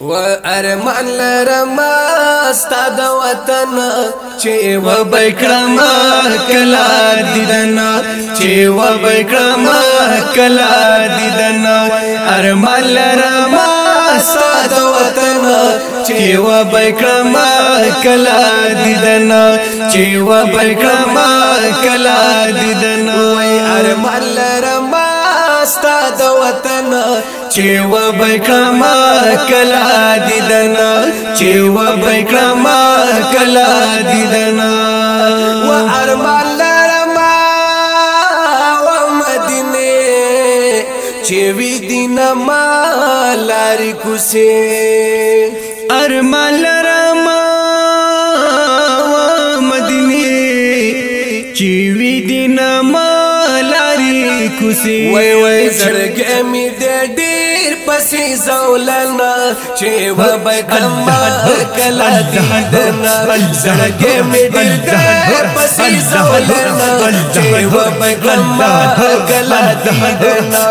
و ارمان لرم استا د وطن چې و بکرم کلا دیدن چې و بکرم کلا دیدن ارمان لرم استا د وطن چې و بکرم کلا دیدن چې و بکرم کلا دیدن وای ارمان لرم استا د وطن چې و بکرم کلا دیدن چې و بکرم کلا دیدن و ارمان لرما و مدینه چې وی دین مالار کوسه ارمان لرما و مدینه چې وی دین مالار کوسه وای وای زړګې می دې بی زولنا چه و بی کما کلا دیدنا زرگی می دلگر پسی زولنا چه و بی کما کلا دیدنا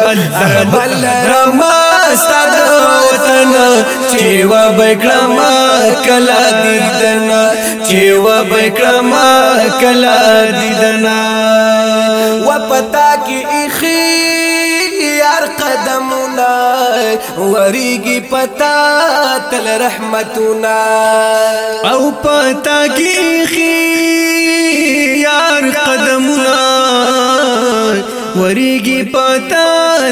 ارمال رمان استاد وطن چې و بکرم کلا دیدنا چې و بکرم کلا دیدنا و پتا وریږي پتا تل رحمتنا او پتا کې خي یار قدمنا وریږي پتا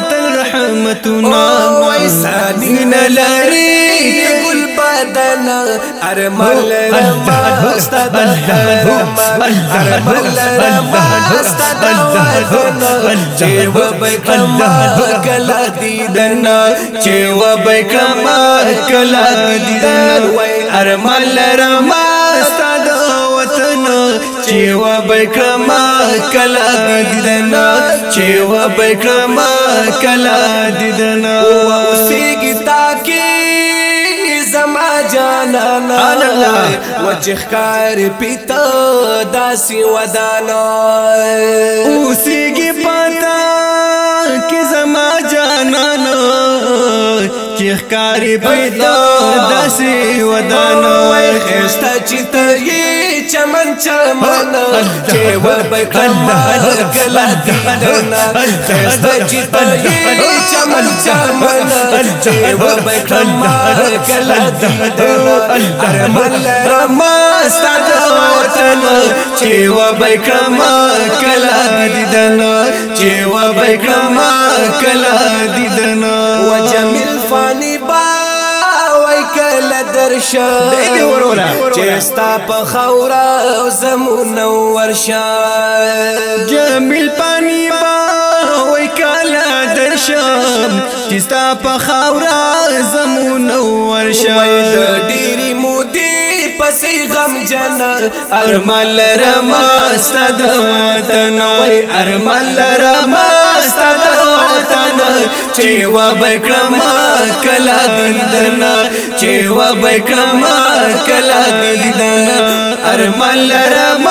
تل رحمتنا وای سامین لری دنا ارمان لرم استاد ارمان ارمان لرم استاد ورن چې و بکم کلا دیدنا چې و بکم کلا دیدنا ارمان لرم استاد وطن چې و بکم کلا دیدنا چې و بکم کلا دیدنا لا لا وچخ کار پیتا داسی ودانا اوسی گی پتا کی زما جانانا چخ کار پیتا داسی ودانا خستا چیتا یی چمن چمن چې ور به کله کله دنا خستا چیتا یی چمن چې وبکم کله دې ارمل رما ستاد وطن چې وبکم کله دې دن چې وبکم کله دې دن وجمل فانی با وای کله درشه دې وروره چې ستا په خورا زمون ورشه جمل فانی با شم چې ستا په خاورا زمون ورشم د ډېری مودې پسې غم جن ارمل لرما ستد وطن وای ارمل لرما ستد وطن چې و بکړم کلا دندن چې و بکړم کلا دندن ارمل لرما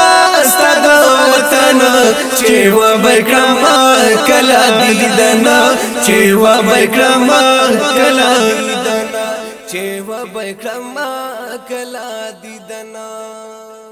دیدنا چې و بکرم کلا دیدنا چې و بکرم کلا دیدنا چې و بکرم کلا دیدنا